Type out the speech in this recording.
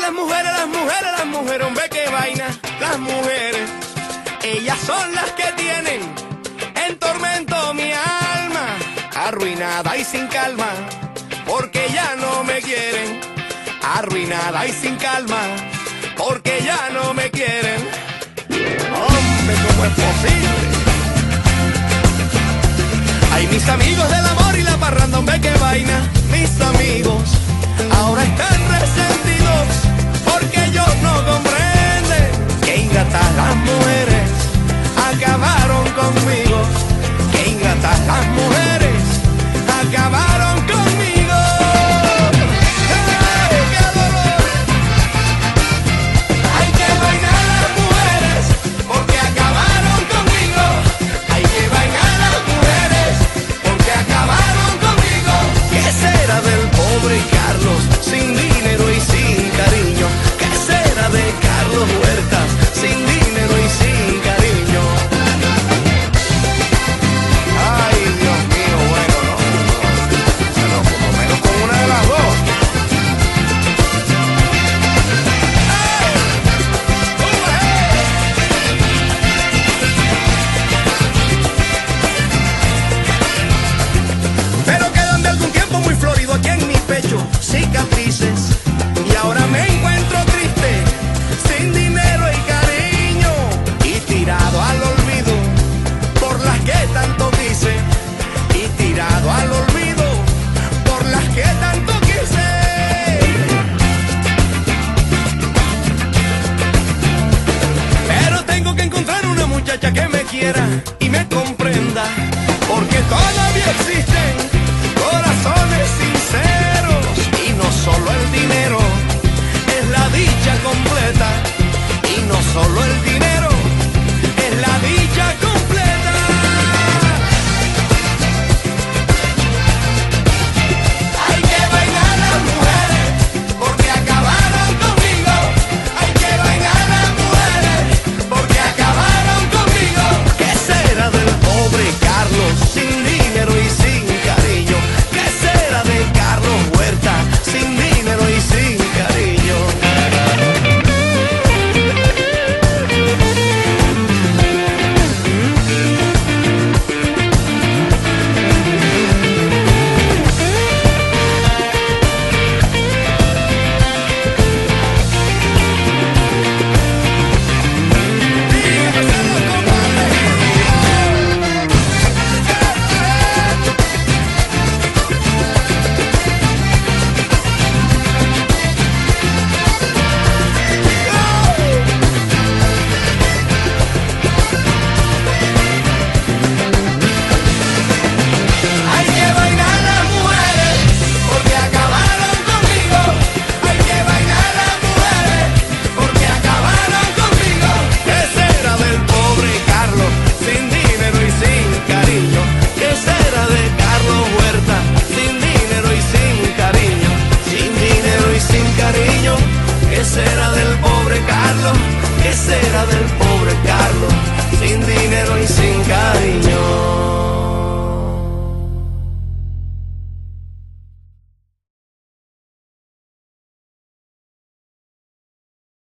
Las mujeres, las mujeres, las mujeres, hombre, qué vaina. Las mujeres, ellas son las que tienen en tormento mi alma. Arruinada y sin calma, porque ya no me quieren. Arruinada y sin calma, porque ya no me quieren. Hombre, ¿cómo es posible? Ay, mis amigos del amor y la parranda, hombre, qué vaina. Mis amigos ahora están las mujeres pecho cicatrices y ahora me encuentro triste, sin dinero y cariño y tirado al olvido por las que tanto quise y tirado al olvido por las que tanto quise. Pero tengo que encontrar una muchacha que me quiera y me comprenda. Porque todavía existen Será del pobre Carlos sin dinero y sin cariño?